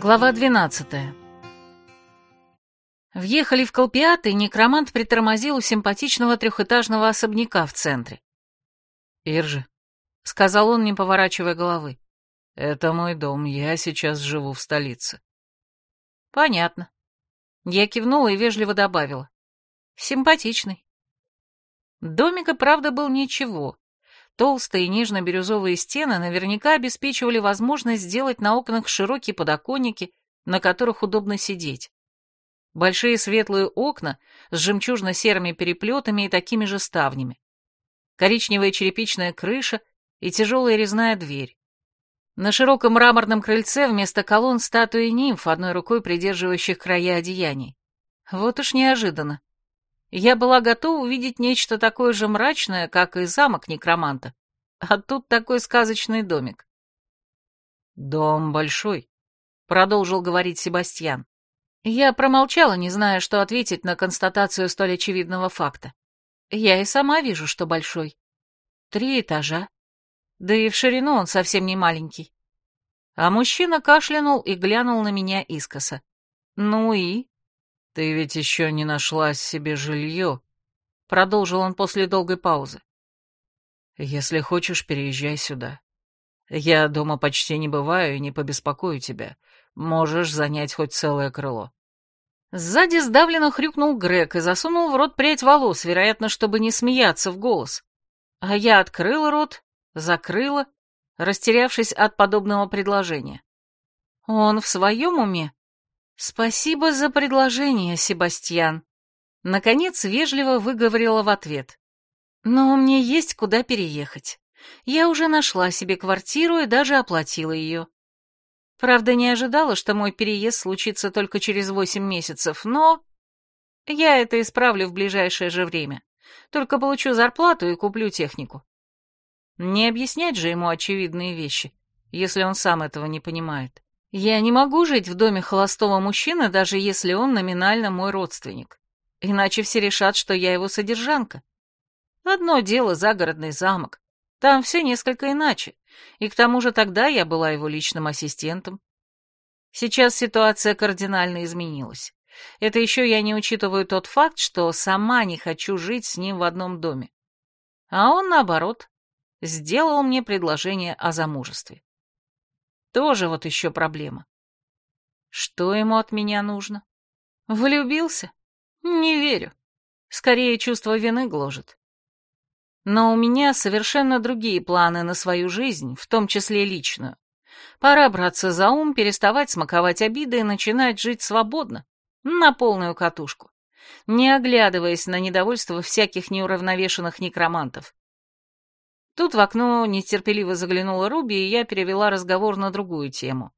Глава 12 Въехали в Колпиат, и некромант притормозил у симпатичного трехэтажного особняка в центре. «Иржи», — сказал он, не поворачивая головы. «Это мой дом, я сейчас живу в столице». «Понятно». Я кивнула и вежливо добавила. «Симпатичный». Домик и правда был ничего. Толстые нежно-бирюзовые стены наверняка обеспечивали возможность сделать на окнах широкие подоконники, на которых удобно сидеть. Большие светлые окна с жемчужно-серыми переплетами и такими же ставнями. Коричневая черепичная крыша и тяжелая резная дверь. На широком мраморном крыльце вместо колонн статуи нимф, одной рукой придерживающих края одеяний. Вот уж неожиданно. Я была готова увидеть нечто такое же мрачное, как и замок некроманта. А тут такой сказочный домик. «Дом большой», — продолжил говорить Себастьян. Я промолчала, не зная, что ответить на констатацию столь очевидного факта. Я и сама вижу, что большой. Три этажа. Да и в ширину он совсем не маленький. А мужчина кашлянул и глянул на меня искоса. Ну и? «Ты ведь еще не нашла себе жилье», — продолжил он после долгой паузы. «Если хочешь, переезжай сюда. Я дома почти не бываю и не побеспокою тебя. Можешь занять хоть целое крыло». Сзади сдавленно хрюкнул Грег и засунул в рот прядь волос, вероятно, чтобы не смеяться в голос. А я открыла рот, закрыла, растерявшись от подобного предложения. Он в своем уме? «Спасибо за предложение, Себастьян», — наконец вежливо выговорила в ответ. «Но мне есть куда переехать. Я уже нашла себе квартиру и даже оплатила ее. Правда, не ожидала, что мой переезд случится только через восемь месяцев, но... Я это исправлю в ближайшее же время. Только получу зарплату и куплю технику. Не объяснять же ему очевидные вещи, если он сам этого не понимает. Я не могу жить в доме холостого мужчины, даже если он номинально мой родственник. Иначе все решат, что я его содержанка. Одно дело загородный замок. Там все несколько иначе. И к тому же тогда я была его личным ассистентом. Сейчас ситуация кардинально изменилась. Это еще я не учитываю тот факт, что сама не хочу жить с ним в одном доме. А он, наоборот, сделал мне предложение о замужестве. Тоже вот еще проблема. Что ему от меня нужно? Влюбился? Не верю. Скорее, чувство вины гложет. Но у меня совершенно другие планы на свою жизнь, в том числе личную. Пора браться за ум, переставать смаковать обиды и начинать жить свободно, на полную катушку, не оглядываясь на недовольство всяких неуравновешенных некромантов. Тут в окно нетерпеливо заглянула Руби, и я перевела разговор на другую тему.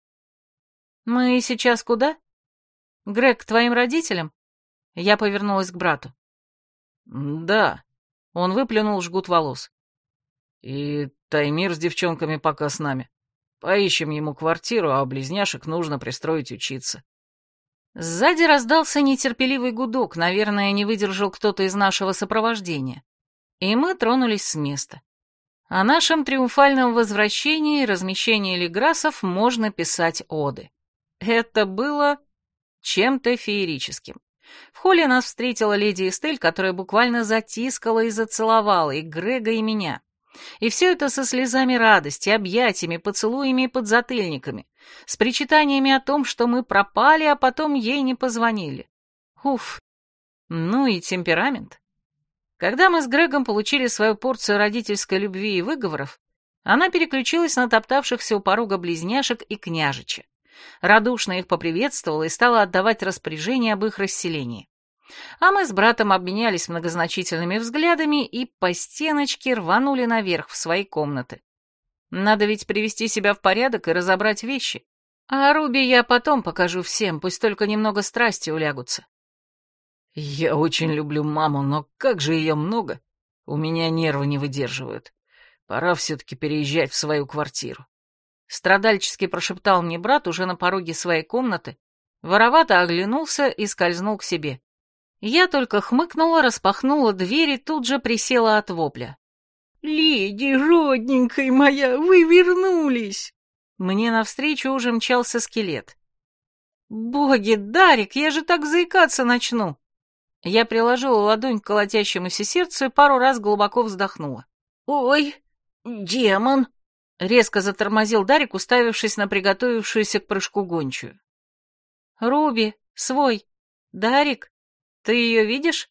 «Мы сейчас куда? Грег, к твоим родителям?» Я повернулась к брату. «Да», — он выплюнул жгут волос. «И Таймир с девчонками пока с нами. Поищем ему квартиру, а близняшек нужно пристроить учиться». Сзади раздался нетерпеливый гудок, наверное, не выдержал кто-то из нашего сопровождения. И мы тронулись с места. О нашем триумфальном возвращении и размещении леграсов можно писать оды. Это было чем-то феерическим. В холле нас встретила леди Эстель, которая буквально затискала и зацеловала и Грега, и меня. И все это со слезами радости, объятиями, поцелуями и подзатыльниками, с причитаниями о том, что мы пропали, а потом ей не позвонили. Уф, ну и темперамент. Когда мы с Грегом получили свою порцию родительской любви и выговоров, она переключилась на топтавшихся у порога близняшек и княжича. Радушно их поприветствовала и стала отдавать распоряжение об их расселении. А мы с братом обменялись многозначительными взглядами и по стеночке рванули наверх в свои комнаты. Надо ведь привести себя в порядок и разобрать вещи. А Руби я потом покажу всем, пусть только немного страсти улягутся. «Я очень люблю маму, но как же ее много! У меня нервы не выдерживают. Пора все-таки переезжать в свою квартиру». Страдальчески прошептал мне брат уже на пороге своей комнаты, воровато оглянулся и скользнул к себе. Я только хмыкнула, распахнула дверь и тут же присела от вопля. «Леди, родненькая моя, вы вернулись!» Мне навстречу уже мчался скелет. Боги, Дарик, я же так заикаться начну. Я приложила ладонь к колотящемуся сердцу и пару раз глубоко вздохнула. «Ой, демон!» — резко затормозил Дарик, уставившись на приготовившуюся к прыжку гончую. «Руби, свой! Дарик, ты ее видишь?»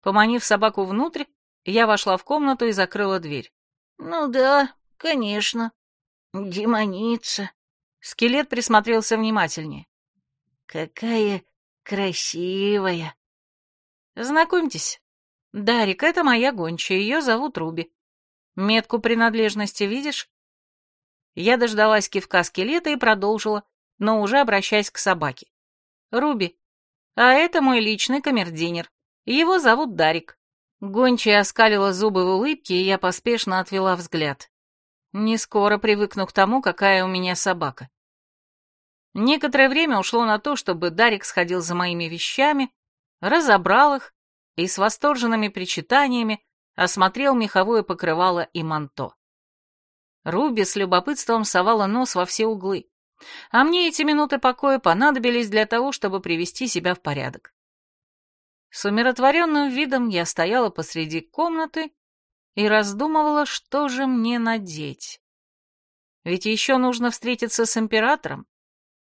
Поманив собаку внутрь, я вошла в комнату и закрыла дверь. «Ну да, конечно. Демоница». Скелет присмотрелся внимательнее. «Какая красивая!» Знакомьтесь, Дарик — это моя гончая, ее зовут Руби. Метку принадлежности видишь? Я дождалась кивка скелета и продолжила, но уже обращаясь к собаке. Руби, а это мой личный камердинер. Его зовут Дарик. Гончая оскалила зубы в улыбке, и я поспешно отвела взгляд. Не скоро привыкну к тому, какая у меня собака. Некоторое время ушло на то, чтобы Дарик сходил за моими вещами, разобрал их и с восторженными причитаниями осмотрел меховое покрывало и манто. Руби с любопытством совала нос во все углы, а мне эти минуты покоя понадобились для того, чтобы привести себя в порядок. С умиротворенным видом я стояла посреди комнаты и раздумывала, что же мне надеть. Ведь еще нужно встретиться с императором,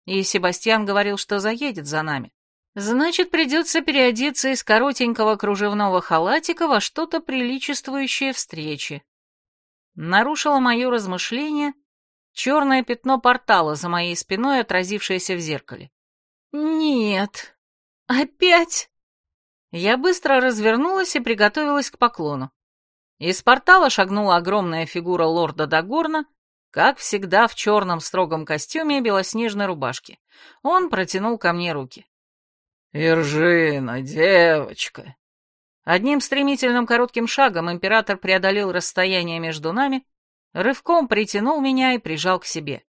и Себастьян говорил, что заедет за нами. Значит, придется переодеться из коротенького кружевного халатика во что-то приличествующее встрече. Нарушило мое размышление черное пятно портала за моей спиной, отразившееся в зеркале. «Нет, опять?» Я быстро развернулась и приготовилась к поклону. Из портала шагнула огромная фигура лорда Дагорна, как всегда в черном строгом костюме и белоснежной рубашке. Он протянул ко мне руки. «Иржина, девочка!» Одним стремительным коротким шагом император преодолел расстояние между нами, рывком притянул меня и прижал к себе.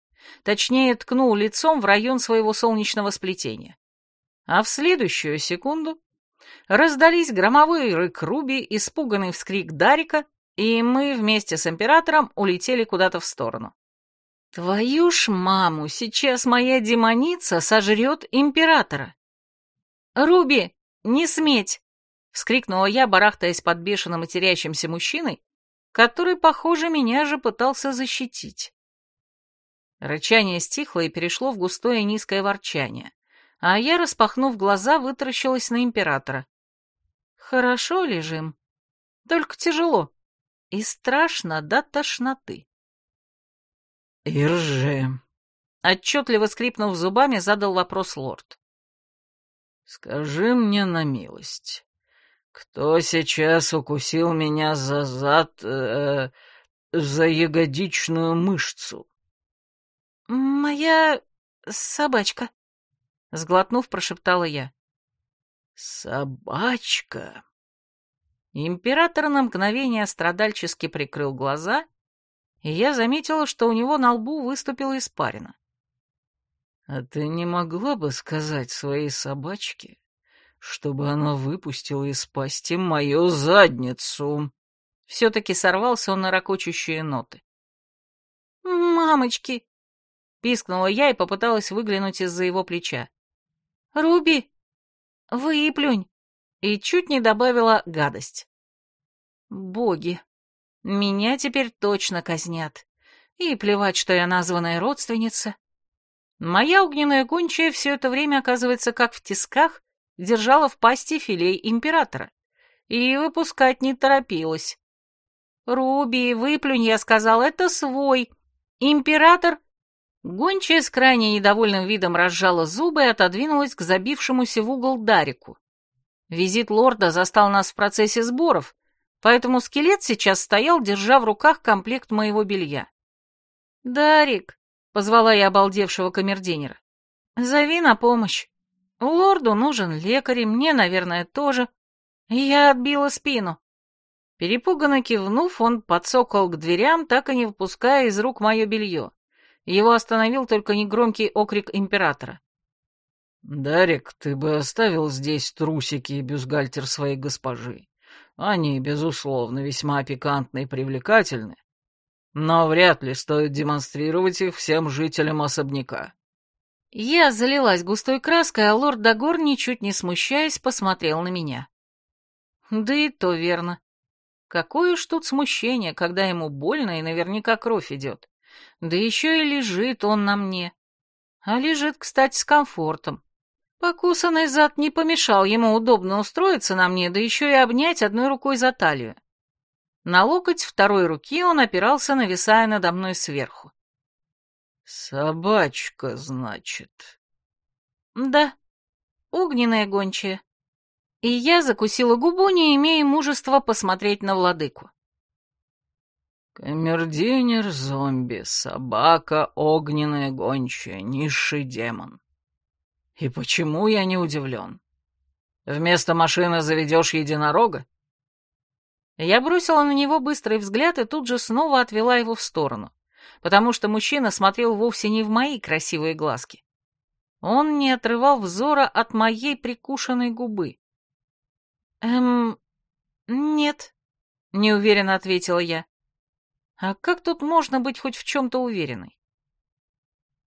Точнее, ткнул лицом в район своего солнечного сплетения. А в следующую секунду раздались громовой рык Руби, испуганный вскрик Дарика, и мы вместе с императором улетели куда-то в сторону. «Твою ж маму, сейчас моя демоница сожрет императора!» «Руби, не сметь!» — вскрикнула я, барахтаясь под бешено матерящимся мужчиной, который, похоже, меня же пытался защитить. Рычание стихло и перешло в густое низкое ворчание, а я, распахнув глаза, вытаращилась на императора. «Хорошо лежим, только тяжело и страшно до тошноты». «Ирже!» — отчетливо скрипнув зубами, задал вопрос лорд. Скажи мне на милость, кто сейчас укусил меня за зад, э, за ягодичную мышцу? Моя собачка, сглотнув, прошептала я. Собачка. Император на мгновение страдальчески прикрыл глаза, и я заметила, что у него на лбу выступила испарина. «А ты не могла бы сказать своей собачке, чтобы она выпустила из пасти мою задницу?» Все-таки сорвался он на ракочущие ноты. «Мамочки!» — пискнула я и попыталась выглянуть из-за его плеча. «Руби, выплюнь!» И чуть не добавила гадость. «Боги, меня теперь точно казнят. И плевать, что я названная родственница. Моя огненная гончая все это время, оказывается, как в тисках, держала в пасти филей императора. И выпускать не торопилась. «Руби, выплюнь», — я сказал, — «это свой. Император...» Гончая с крайне недовольным видом разжала зубы и отодвинулась к забившемуся в угол Дарику. Визит лорда застал нас в процессе сборов, поэтому скелет сейчас стоял, держа в руках комплект моего белья. «Дарик, — позвала я обалдевшего камердинера. «Зови на помощь. Лорду нужен лекарь, и мне, наверное, тоже». я отбила спину. Перепуганно кивнув, он подсокал к дверям, так и не выпуская из рук мое белье. Его остановил только негромкий окрик императора. «Дарик, ты бы оставил здесь трусики и бюстгальтер своей госпожи. Они, безусловно, весьма пикантны и привлекательны, но вряд ли стоит демонстрировать их всем жителям особняка. Я залилась густой краской, а лорд Дагор, ничуть не смущаясь, посмотрел на меня. Да и то верно. Какое уж тут смущение, когда ему больно и наверняка кровь идет. Да еще и лежит он на мне. А лежит, кстати, с комфортом. Покусанный зад не помешал ему удобно устроиться на мне, да еще и обнять одной рукой за талию. На локоть второй руки он опирался, нависая надо мной сверху. «Собачка, значит?» «Да, огненная гончая». И я закусила губу, не имея мужества посмотреть на владыку. Камердинер зомби, собака, огненная гончая, низший демон. И почему я не удивлен? Вместо машины заведешь единорога? Я бросила на него быстрый взгляд и тут же снова отвела его в сторону, потому что мужчина смотрел вовсе не в мои красивые глазки. Он не отрывал взора от моей прикушенной губы. «Эм, нет», — неуверенно ответила я. А как тут можно быть хоть в чем-то уверенной?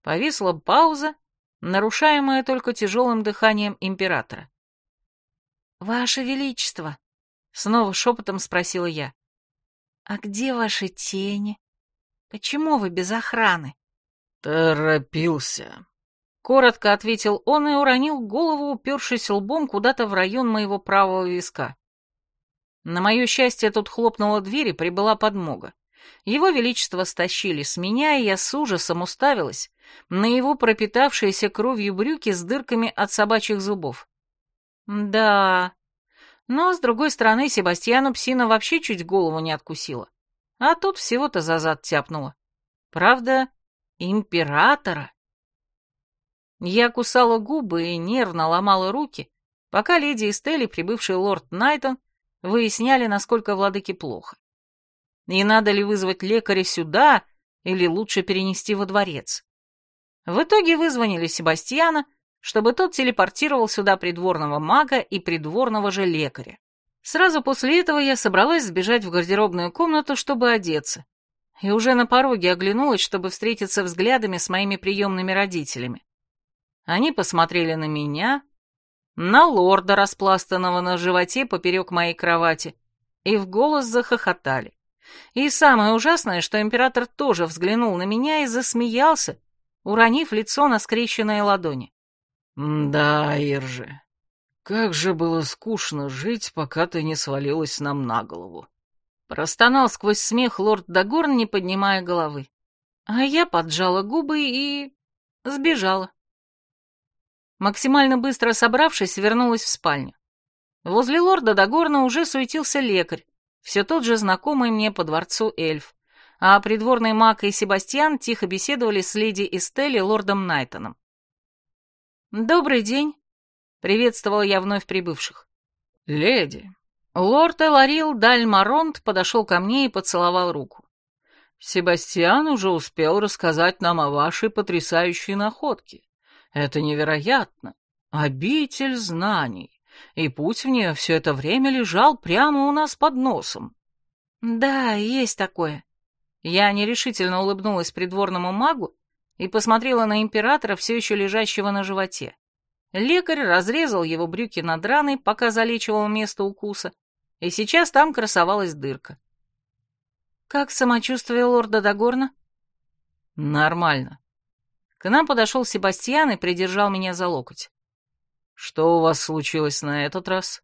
Повисла пауза, нарушаемая только тяжелым дыханием императора. «Ваше Величество!» — снова шепотом спросила я. «А где ваши тени? Почему вы без охраны?» «Торопился», — коротко ответил он и уронил голову, упершись лбом куда-то в район моего правого виска. На мое счастье, тут хлопнула дверь и прибыла подмога. Его Величество стащили с меня, и я с ужасом уставилась на его пропитавшиеся кровью брюки с дырками от собачьих зубов. Да, но, с другой стороны, Себастьяну псина вообще чуть голову не откусила. А тут всего-то за зад тяпнула. Правда, императора. Я кусала губы и нервно ломала руки, пока леди Эстели, прибывший лорд Найтон, выясняли, насколько владыке плохо. И надо ли вызвать лекаря сюда или лучше перенести во дворец? В итоге вызвонили Себастьяна, чтобы тот телепортировал сюда придворного мага и придворного же лекаря. Сразу после этого я собралась сбежать в гардеробную комнату, чтобы одеться. И уже на пороге оглянулась, чтобы встретиться взглядами с моими приемными родителями. Они посмотрели на меня, на лорда, распластанного на животе поперек моей кровати, и в голос захохотали. И самое ужасное, что император тоже взглянул на меня и засмеялся, уронив лицо на скрещенные ладони. «Да, Иржи, как же было скучно жить, пока ты не свалилась нам на голову». Простонал сквозь смех лорд Дагорн, не поднимая головы. А я поджала губы и... сбежала. Максимально быстро собравшись, вернулась в спальню. Возле лорда Дагорна уже суетился лекарь, все тот же знакомый мне по дворцу эльф, а придворный маг и Себастьян тихо беседовали с леди Эстелли лордом Найтоном. «Добрый день», — приветствовала я вновь прибывших. «Леди». Лорд Эларил Дальмаронт подошел ко мне и поцеловал руку. «Себастьян уже успел рассказать нам о вашей потрясающей находке. Это невероятно. Обитель знаний и путь в нее все это время лежал прямо у нас под носом. Да, есть такое. Я нерешительно улыбнулась придворному магу и посмотрела на императора, все еще лежащего на животе. Лекарь разрезал его брюки над раной, пока залечивал место укуса, и сейчас там красовалась дырка. «Как самочувствие лорда Дагорна?» «Нормально». К нам подошел Себастьян и придержал меня за локоть. Что у вас случилось на этот раз?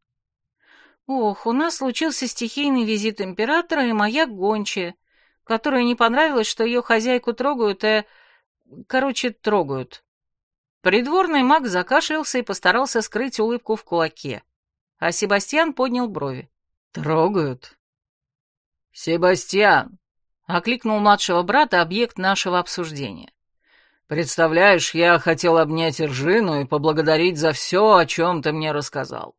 Ох, у нас случился стихийный визит императора и моя гончая, которой не понравилось, что ее хозяйку трогают, э... Короче, трогают. Придворный маг закашлялся и постарался скрыть улыбку в кулаке, а Себастьян поднял брови. «Трогают?» «Себастьян!» — окликнул младшего брата объект нашего обсуждения. Представляешь, я хотел обнять Иржину и поблагодарить за все, о чем ты мне рассказал.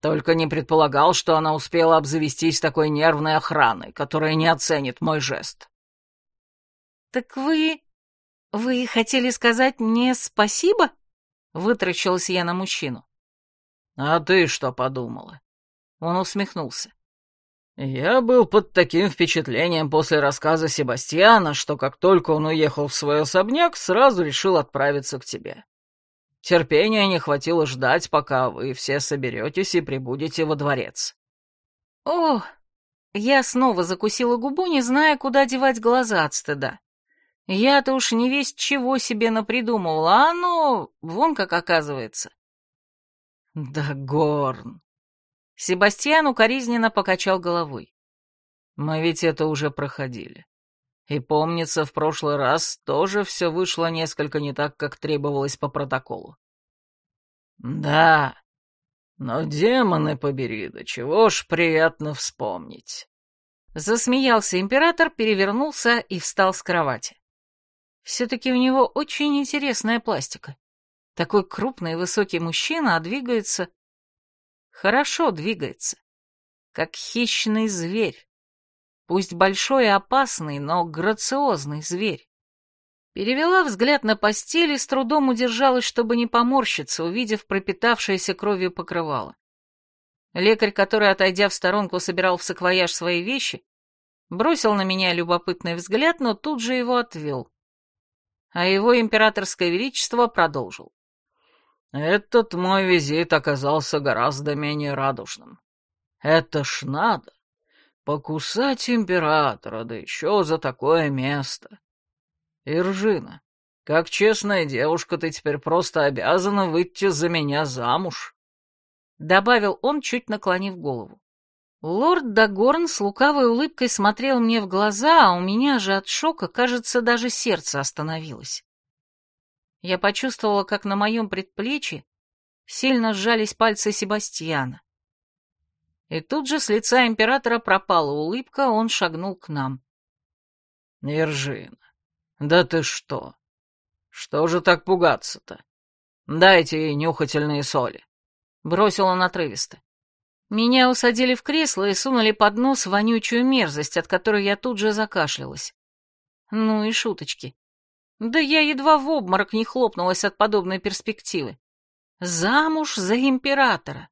Только не предполагал, что она успела обзавестись такой нервной охраной, которая не оценит мой жест. «Так вы... вы хотели сказать мне спасибо?» — вытрачилась я на мужчину. «А ты что подумала?» Он усмехнулся. Я был под таким впечатлением после рассказа Себастьяна, что как только он уехал в свой особняк, сразу решил отправиться к тебе. Терпения не хватило ждать, пока вы все соберетесь и прибудете во дворец». «О!» Я снова закусила губу, не зная, куда девать глаза от стыда. Я-то уж не весь чего себе напридумывала, а оно вон как оказывается. Да Горн. Себастьян укоризненно покачал головой. Мы ведь это уже проходили. И помнится, в прошлый раз тоже все вышло несколько не так, как требовалось по протоколу. Да, но демоны побери, да чего ж приятно вспомнить. Засмеялся император, перевернулся и встал с кровати. Все-таки у него очень интересная пластика. Такой крупный и высокий мужчина, а двигается... Хорошо двигается. Как хищный зверь. Пусть большой и опасный, но грациозный зверь. Перевела взгляд на постель и с трудом удержалась, чтобы не поморщиться, увидев пропитавшееся кровью покрывало. Лекарь, который, отойдя в сторонку, собирал в саквояж свои вещи, бросил на меня любопытный взгляд, но тут же его отвел а его императорское величество продолжил. «Этот мой визит оказался гораздо менее радужным. Это ж надо! Покусать императора, да еще за такое место. Иржина, как честная девушка, ты теперь просто обязана выйти за меня замуж», — добавил он, чуть наклонив голову. Лорд Дагорн с лукавой улыбкой смотрел мне в глаза, а у меня же от шока, кажется, даже сердце остановилось. Я почувствовала, как на моем предплечье сильно сжались пальцы Себастьяна. И тут же с лица императора пропала улыбка, он шагнул к нам. «Ержина, да ты что? Что же так пугаться-то? Дайте ей нюхательные соли», — бросил он отрывисто. Меня усадили в кресло и сунули под нос вонючую мерзость, от которой я тут же закашлялась. Ну и шуточки. Да я едва в обморок не хлопнулась от подобной перспективы. Замуж за императора.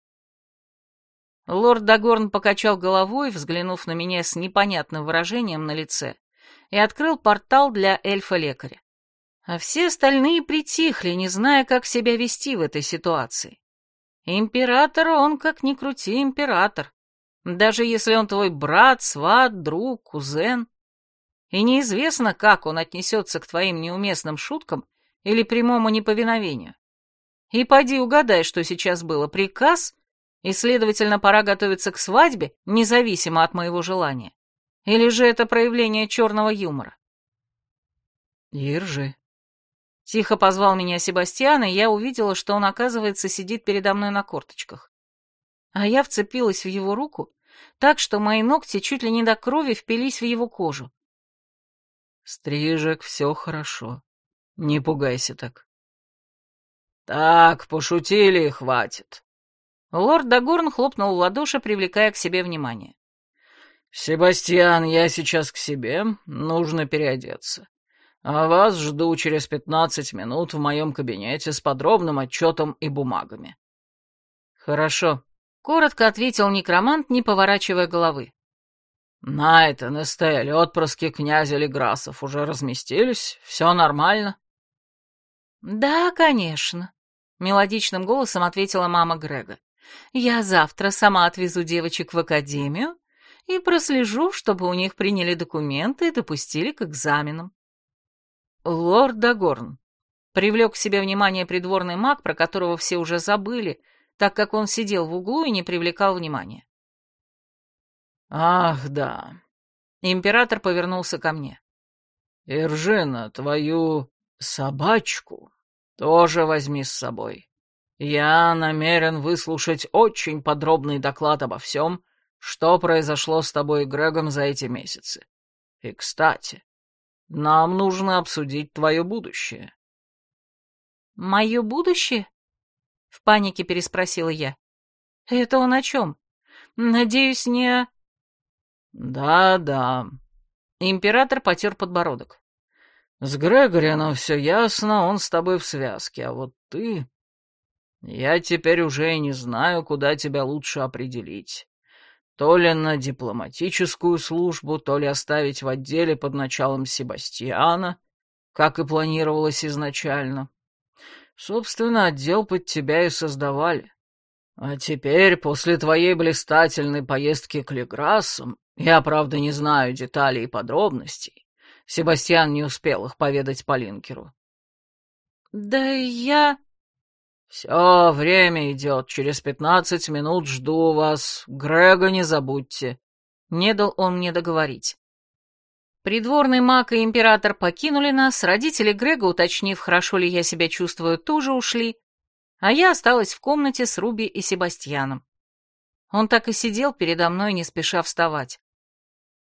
Лорд Дагорн покачал головой, взглянув на меня с непонятным выражением на лице, и открыл портал для эльфа-лекаря. А все остальные притихли, не зная, как себя вести в этой ситуации. Император он, как ни крути, император. Даже если он твой брат, сват, друг, кузен. И неизвестно, как он отнесется к твоим неуместным шуткам или прямому неповиновению. И поди угадай, что сейчас было. Приказ, и, следовательно, пора готовиться к свадьбе, независимо от моего желания. Или же это проявление черного юмора? Держи. Тихо позвал меня Себастьян, и я увидела, что он, оказывается, сидит передо мной на корточках. А я вцепилась в его руку, так что мои ногти чуть ли не до крови впились в его кожу. «Стрижек, все хорошо. Не пугайся так». «Так, пошутили и хватит». Лорд Дагорн хлопнул в ладоши, привлекая к себе внимание. «Себастьян, я сейчас к себе, нужно переодеться. А вас жду через пятнадцать минут в моем кабинете с подробным отчетом и бумагами». «Хорошо», — коротко ответил некромант, не поворачивая головы. «Найтон, Эстель, отпрыски князя Леграсов уже разместились? Все нормально?» «Да, конечно», — мелодичным голосом ответила мама Грега. «Я завтра сама отвезу девочек в академию и прослежу, чтобы у них приняли документы и допустили к экзаменам. «Лорд Дагорн», — привлек к себе внимание придворный маг, про которого все уже забыли, так как он сидел в углу и не привлекал внимания. «Ах, да». Император повернулся ко мне. «Иржина, твою собачку тоже возьми с собой. Я намерен выслушать очень подробный доклад обо всем, что произошло с тобой и Грегом за эти месяцы. И, кстати, нам нужно обсудить твое будущее». «Мое будущее?» — в панике переспросила я. «Это он о чем? Надеюсь, не...» «Да-да». Император потер подбородок. «С Грегорианом все ясно, он с тобой в связке, а вот ты...» «Я теперь уже и не знаю, куда тебя лучше определить. То ли на дипломатическую службу, то ли оставить в отделе под началом Себастьяна, как и планировалось изначально. Собственно, отдел под тебя и создавали. А теперь, после твоей блистательной поездки к Леграссам, я, правда, не знаю деталей и подробностей. Себастьян не успел их поведать Полинкеру. Да я... Все, время идет. Через пятнадцать минут жду вас. Грега не забудьте. Не дал он мне договорить. Придворный маг и император покинули нас, родители Грега, уточнив, хорошо ли я себя чувствую, тоже ушли, а я осталась в комнате с Руби и Себастьяном. Он так и сидел передо мной, не спеша вставать.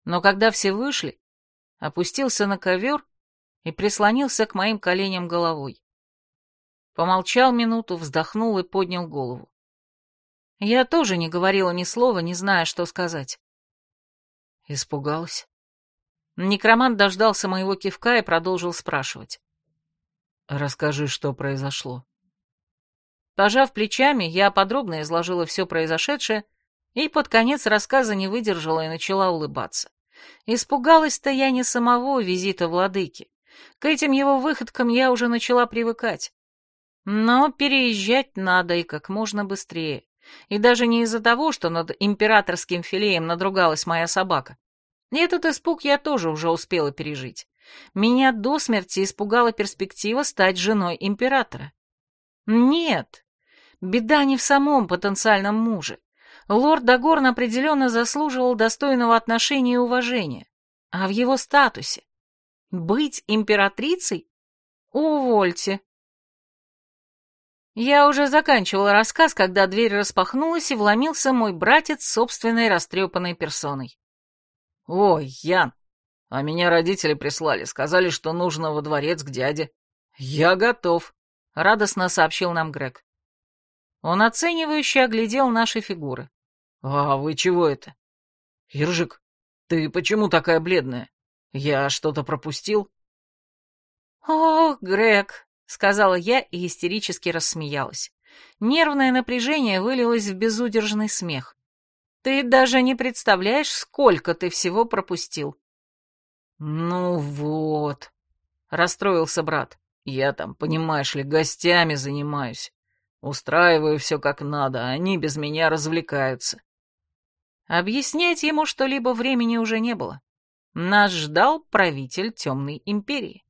Но когда все вышли, опустился на ковер и прислонился к моим коленям головой. Помолчал минуту, вздохнул и поднял голову. Я тоже не говорила ни слова, не зная, что сказать. Испугалась. Некромант дождался моего кивка и продолжил спрашивать. «Расскажи, что произошло». Пожав плечами, я подробно изложила все произошедшее и под конец рассказа не выдержала и начала улыбаться. Испугалась-то я не самого визита владыки. К этим его выходкам я уже начала привыкать. Но переезжать надо и как можно быстрее. И даже не из-за того, что над императорским филеем надругалась моя собака, этот испуг я тоже уже успела пережить. Меня до смерти испугала перспектива стать женой императора. Нет, беда не в самом потенциальном муже. Лорд Дагорн определенно заслуживал достойного отношения и уважения, а в его статусе. Быть императрицей? Увольте. Я уже заканчивала рассказ, когда дверь распахнулась, и вломился мой братец собственной растрепанной персоной. «Ой, Ян, а меня родители прислали, сказали, что нужно во дворец к дяде». «Я готов», — радостно сообщил нам Грег. Он оценивающе оглядел наши фигуры. «А вы чего это?» «Иржик, ты почему такая бледная? Я что-то пропустил?» «Ох, Грег», — сказала я и истерически рассмеялась. Нервное напряжение вылилось в безудержный смех. Ты даже не представляешь, сколько ты всего пропустил. Ну вот, расстроился брат. Я там, понимаешь ли, гостями занимаюсь. Устраиваю все как надо, а они без меня развлекаются. Объяснять ему что-либо времени уже не было. Нас ждал правитель Темной Империи.